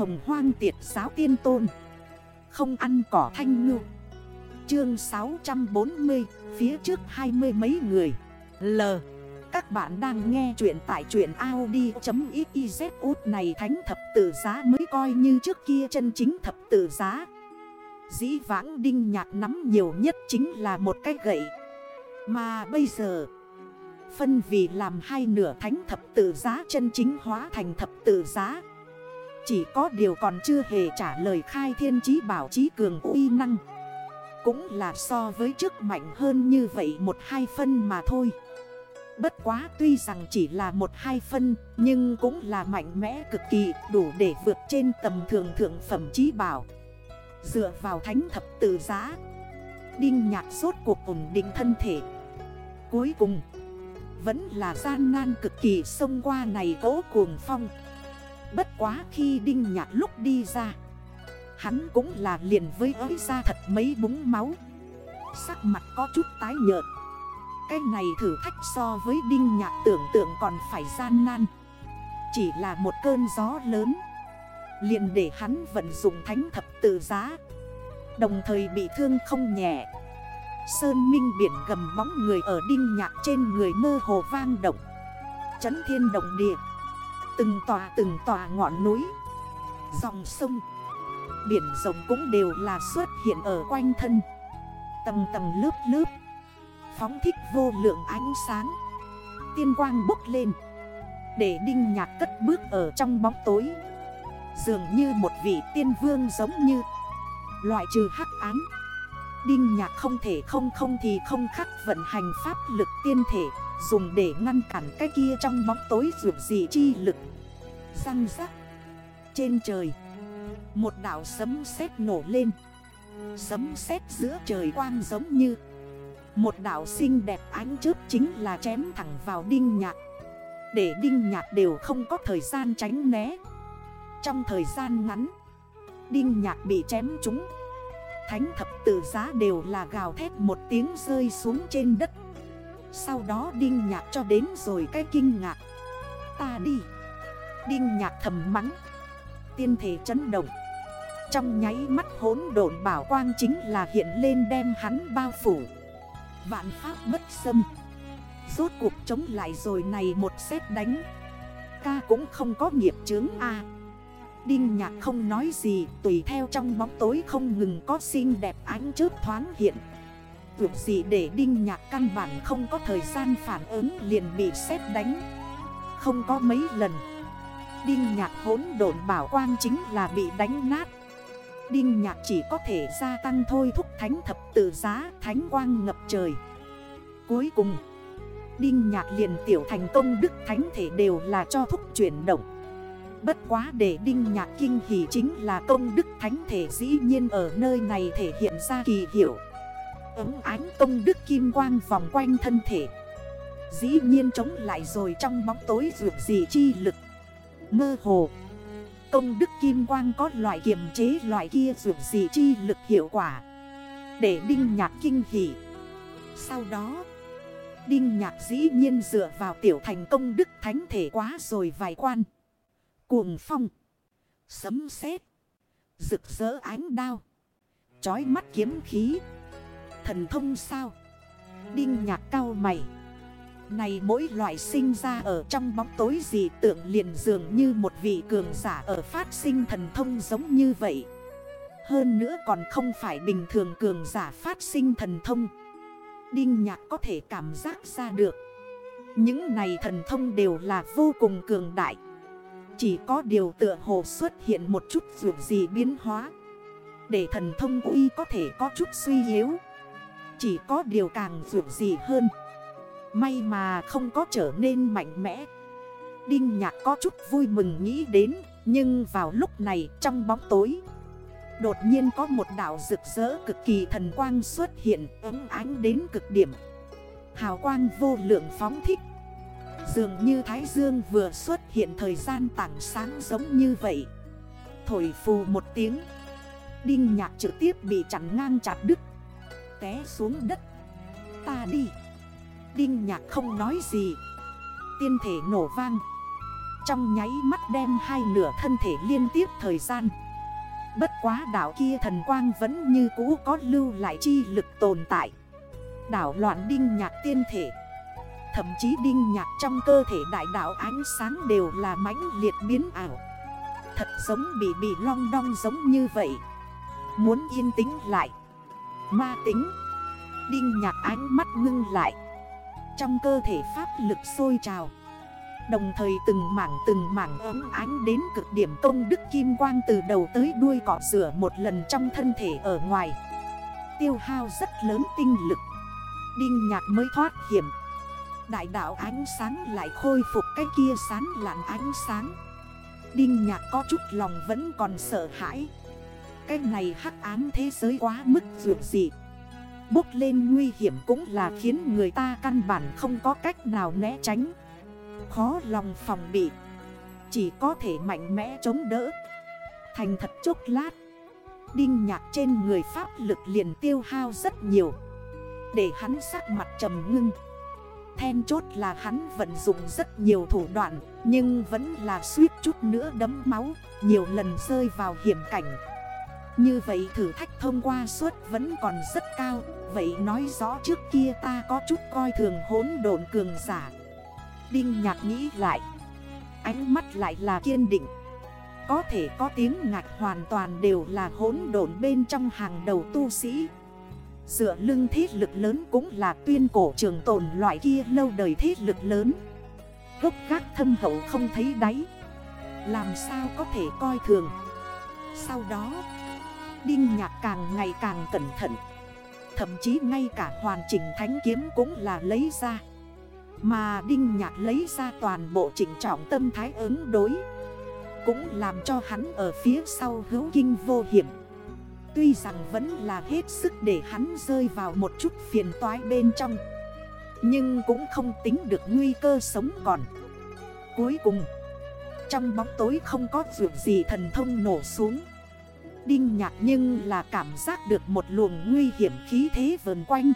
hồng hoang tiệt giáo tiên tôn. Không ăn cỏ thanh ngư. Chương 640 Phía trước hai mươi mấy người. L. Các bạn đang nghe chuyện tại chuyện Audi.xyz út này thánh thập tử giá mới coi như trước kia chân chính thập tử giá. Dĩ vãng đinh nhạc nắm nhiều nhất chính là một cái gậy. Mà bây giờ, Phân vì làm hai nửa thánh thập tự giá chân chính hóa thành thập tự giá. Chỉ có điều còn chưa hề trả lời khai thiên chí bảo chí cường uy năng. Cũng là so với trước mạnh hơn như vậy một hai phân mà thôi. Bất quá tuy rằng chỉ là một hai phân, Nhưng cũng là mạnh mẽ cực kỳ, đủ để vượt trên tầm thường thượng phẩm chí bảo. Dựa vào thánh thập tự giá, Đinh nhạc suốt cuộc ổn định thân thể. Cuối cùng, vẫn là gian nan cực kỳ xông qua này cố cuồng phong. Bất quá khi đinh nhạc lúc đi ra, Hắn cũng là liền với ới ra thật mấy búng máu. Sắc mặt có chút tái nhợt. Cái này thử thách so với đinh nhạc tưởng tượng còn phải gian nan. Chỉ là một cơn gió lớn, liền để hắn vận dụng thánh thập tự giá, Đồng thời bị thương không nhẹ. Sơn minh biển gầm bóng người ở đinh nhạc trên người mơ hồ vang động. Chấn thiên động địa. Từng tòa từng tòa ngọn núi. Dòng sông, Biển rộng cũng đều là xuất hiện ở quanh thân. Tầng tầng lớp lớp, Phóng thích vô lượng ánh sáng. Tiên quang bốc lên, Để đinh nhạc cất bước ở trong bóng tối. Dường như một vị tiên vương giống như, Loại trừ hắc ám. Đinh nhạc không thể không không thì không khắc vận hành pháp lực tiên thể. Dùng để ngăn cản cái kia trong bóng tối rượu gì chi lực. Răng rắc. Trên trời, Một đảo sấm sét nổ lên. Sấm sét giữa trời quang giống như Một đảo xinh đẹp ánh chớp chính là chém thẳng vào đinh nhạc. Để đinh nhạc đều không có thời gian tránh né. Trong thời gian ngắn, Đinh nhạc bị chém trúng. Thánh thập tự giá đều là gào thét một tiếng rơi xuống trên đất. Sau đó đinh nhạc cho đến rồi cái kinh ngạc. Ta đi. Đinh nhạc thầm mắng. Tiên thể chấn động. Trong nháy mắt hốn độn bảo quang chính là hiện lên đem hắn bao phủ. Vạn pháp bất xâm. Rốt cuộc chống lại rồi này một xét đánh. Ca cũng không có nghiệp chướng A. Đinh nhạc không nói gì, Tùy theo trong bóng tối không ngừng có xinh đẹp ánh chớp thoáng hiện. Việc gì để đinh nhạc căn bản không có thời gian phản ứng liền bị xét đánh. Không có mấy lần, Đinh nhạc hốn độn bảo quang chính là bị đánh nát. Đinh nhạc chỉ có thể gia tăng thôi thúc thánh thập tự giá thánh quang ngập trời. Cuối cùng, Đinh nhạc liền tiểu thành công đức thánh thể đều là cho thúc chuyển động. Bất quá để đinh nhạc kinh hỷ chính là công đức thánh thể dĩ nhiên ở nơi này thể hiện ra kỳ hiệu. Ấm ánh công đức kim quang vòng quanh thân thể. Dĩ nhiên chống lại rồi trong bóng tối rượu gì chi lực. Mơ hồ. Công đức kim quang có loại kiềm chế, loại kia rượu gì chi lực hiệu quả. Để đinh nhạc kinh hỉ. Sau đó, Đinh nhạc dĩ nhiên dựa vào tiểu thành công đức thánh thể quá rồi vài quan. Cuồng phong. Sấm sét. Rực rỡ ánh đao. Chói mắt kiếm khí. Thần thông sao. Đinh nhạc cao mày. Này, mỗi loại sinh ra ở trong bóng tối gì tượng liền dường như một vị cường giả ở phát sinh thần thông giống như vậy. Hơn nữa còn không phải bình thường cường giả phát sinh thần thông. Đinh nhạc có thể cảm giác ra được. Những này thần thông đều là vô cùng cường đại. Chỉ có điều tựa hồ xuất hiện một chút dù gì biến hóa Để thần thông uy có thể có chút suy yếu chỉ có điều càng dù gì hơn. May mà không có trở nên mạnh mẽ. Đinh nhạc có chút vui mừng nghĩ đến, Nhưng vào lúc này trong bóng tối, Đột nhiên có một đảo rực rỡ cực kỳ thần quang xuất hiện, ấm ánh đến cực điểm. Hào quang vô lượng phóng thích. Dường như Thái Dương vừa xuất hiện thời gian tảng sáng giống như vậy. Thổi phù một tiếng, Đinh nhạc trực tiếp bị chặn ngang chặt đứt. Té xuống đất. Ta đi. Đinh nhạc không nói gì. Tiên thể nổ vang. Trong nháy mắt đem hai nửa thân thể liên tiếp thời gian. Bất quá đảo kia thần quang vẫn như cũ có lưu lại chi lực tồn tại. Đảo loạn đinh nhạc tiên thể. Thậm chí đinh nhạc trong cơ thể đại đảo ánh sáng đều là mãnh liệt biến ảo. Thật giống bị bị long đong giống như vậy. Muốn yên tĩnh lại. Ma tính. Đinh nhạc ánh mắt ngưng lại. Trong cơ thể pháp lực sôi trào. Đồng thời từng mảng từng mảng ấm ánh đến cực điểm công đức kim quang từ đầu tới đuôi cọ rửa một lần trong thân thể ở ngoài. Tiêu hao rất lớn tinh lực. Đinh nhạc mới thoát hiểm. Đại đạo ánh sáng lại khôi phục cái kia sán lạn ánh sáng. Đinh nhạc có chút lòng vẫn còn sợ hãi. Cái này hắc ám thế giới quá mức dược dị Bốc lên nguy hiểm cũng là khiến người ta căn bản không có cách nào né tránh. Khó lòng phòng bị. Chỉ có thể mạnh mẽ chống đỡ. Thành thật chốc lát. Đinh nhạc trên người pháp lực liền tiêu hao rất nhiều. Để hắn sắc mặt trầm ngưng. Then chốt là hắn vận dụng rất nhiều thủ đoạn, Nhưng vẫn là suýt chút nữa đấm máu, Nhiều lần rơi vào hiểm cảnh. Như vậy thử thách thông qua suốt vẫn còn rất cao. Vậy nói rõ trước kia ta có chút coi thường hốn độn cường giả. Đinh nhạc nghĩ lại. Ánh mắt lại là kiên định. Có thể có tiếng ngạch hoàn toàn đều là hốn độn bên trong hàng đầu tu sĩ. Dựa lưng thế lực lớn cũng là tuyên cổ trường tồn loại kia lâu đời thế lực lớn. Gốc gác thâm hậu không thấy đáy. Làm sao có thể coi thường? Sau đó Đinh nhạc càng ngày càng cẩn thận. Thậm chí ngay cả hoàn chỉnh thánh kiếm cũng là lấy ra. Mà Đinh Nhạc lấy ra toàn bộ chỉnh trọng tâm thái ứng đối. Cũng làm cho hắn ở phía sau hữu kinh vô hiểm. Tuy rằng vẫn là hết sức để hắn rơi vào một chút phiền toái bên trong. Nhưng cũng không tính được nguy cơ sống còn. Cuối cùng, Trong bóng tối không có việc gì thần thông nổ xuống. Đinh nhạc nhưng là cảm giác được một luồng nguy hiểm khí thế vờn quanh.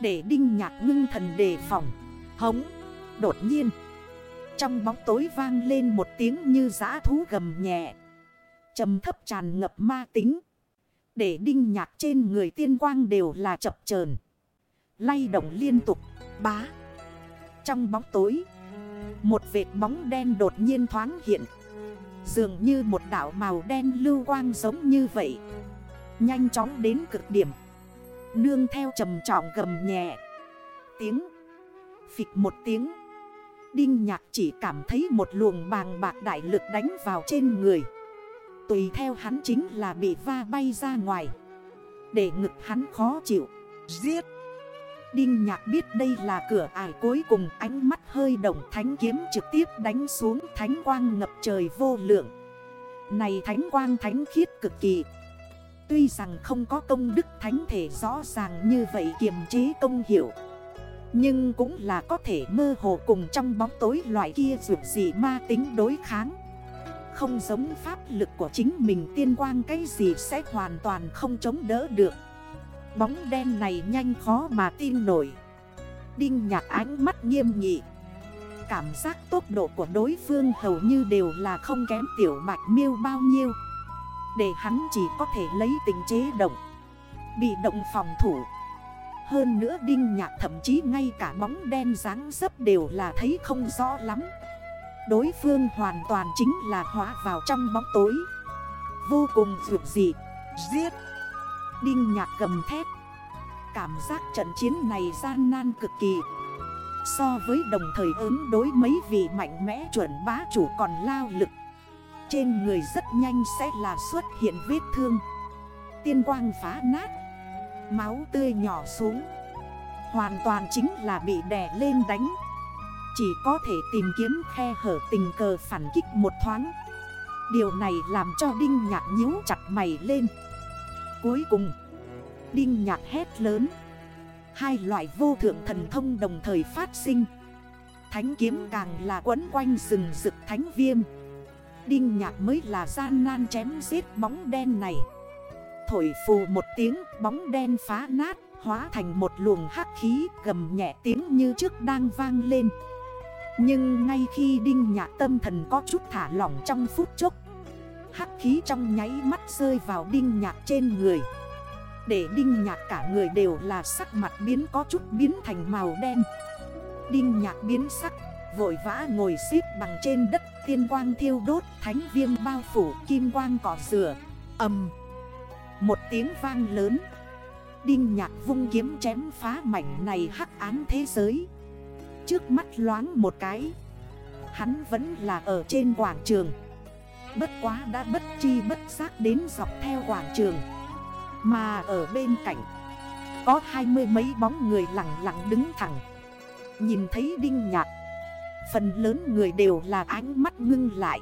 Để đinh nhạc ngưng thần đề phòng, Hống, Đột nhiên. Trong bóng tối vang lên một tiếng như giã thú gầm nhẹ. Trầm thấp tràn ngập ma tính. Để đinh nhạc trên người tiên quang đều là chập chờn. Lay động liên tục, Bá. Trong bóng tối, Một vệt bóng đen đột nhiên thoáng hiện. Dường như một đảo màu đen lưu quang giống như vậy. Nhanh chóng đến cực điểm. Nương theo trầm trọng gầm nhẹ. Tiếng. Phịch một tiếng. Đinh nhạc chỉ cảm thấy một luồng bàng bạc đại lực đánh vào trên người. Tùy theo hắn chính là bị va bay ra ngoài. Để ngực hắn khó chịu. Giết. Đinh nhạc biết đây là cửa ải cuối cùng, ánh mắt hơi động, thánh kiếm trực tiếp đánh xuống, thánh quang ngập trời vô lượng. Này thánh quang, thánh khiết cực kỳ. Tuy rằng không có công đức thánh thể rõ ràng như vậy kiềm chế công hiệu. Nhưng cũng là có thể mơ hồ cùng trong bóng tối loại kia dù gì ma tính đối kháng. Không giống pháp lực của chính mình, tiên quang cái gì sẽ hoàn toàn không chống đỡ được. Bóng đen này nhanh khó mà tin nổi. Đinh nhạc ánh mắt nghiêm nghị. Cảm giác tốc độ của đối phương hầu như đều là không kém tiểu bạch miêu bao nhiêu. Để hắn chỉ có thể lấy tình chế động. Bị động phòng thủ. Hơn nữa đinh nhạc thậm chí ngay cả bóng đen dáng dấp đều là thấy không rõ lắm. Đối phương hoàn toàn chính là hóa vào trong bóng tối. Vô cùng vượt dị Giết. Đinh nhạc gầm thét. Cảm giác trận chiến này gian nan cực kỳ. So với đồng thời ứng đối mấy vị mạnh mẽ chuẩn bá chủ còn lao lực. Trên người rất nhanh sẽ là xuất hiện vết thương. Tiên quang phá nát. Máu tươi nhỏ xuống. Hoàn toàn chính là bị đè lên đánh. Chỉ có thể tìm kiếm khe hở tình cờ phản kích một thoáng. Điều này làm cho Đinh Nhạc nhíu chặt mày lên. Cuối cùng. Đinh nhạc hét lớn. Hai loại vô thượng thần thông đồng thời phát sinh. Thánh kiếm càng là quấn quanh rừng rực thánh viêm. Đinh nhạc mới là gian nan chém giết bóng đen này. Thổi phù một tiếng, bóng đen phá nát, Hóa thành một luồng hắc khí gầm nhẹ tiếng như trước đang vang lên. Nhưng ngay khi Đinh Nhạc tâm thần có chút thả lỏng trong phút chốc Hắc khí trong nháy mắt rơi vào Đinh Nhạc trên người. Để Đinh Nhạc cả người đều là sắc mặt biến có chút biến thành màu đen. Đinh Nhạc biến sắc, Vội vã ngồi xếp bằng trên đất Tiên quang thiêu đốt, Thánh viêm bao phủ, kim quang cỏ rửa. Âm Một tiếng vang lớn. Đinh nhạc vung kiếm chém phá mảnh này hắc án thế giới. Trước mắt loáng một cái, Hắn vẫn là ở trên quảng trường. Bất quá đã bất chi bất giác đến dọc theo quảng trường. Mà ở bên cạnh, Có hai mươi mấy bóng người lặng lặng đứng thẳng. Nhìn thấy đinh nhạc, Phần lớn người đều là ánh mắt ngưng lại.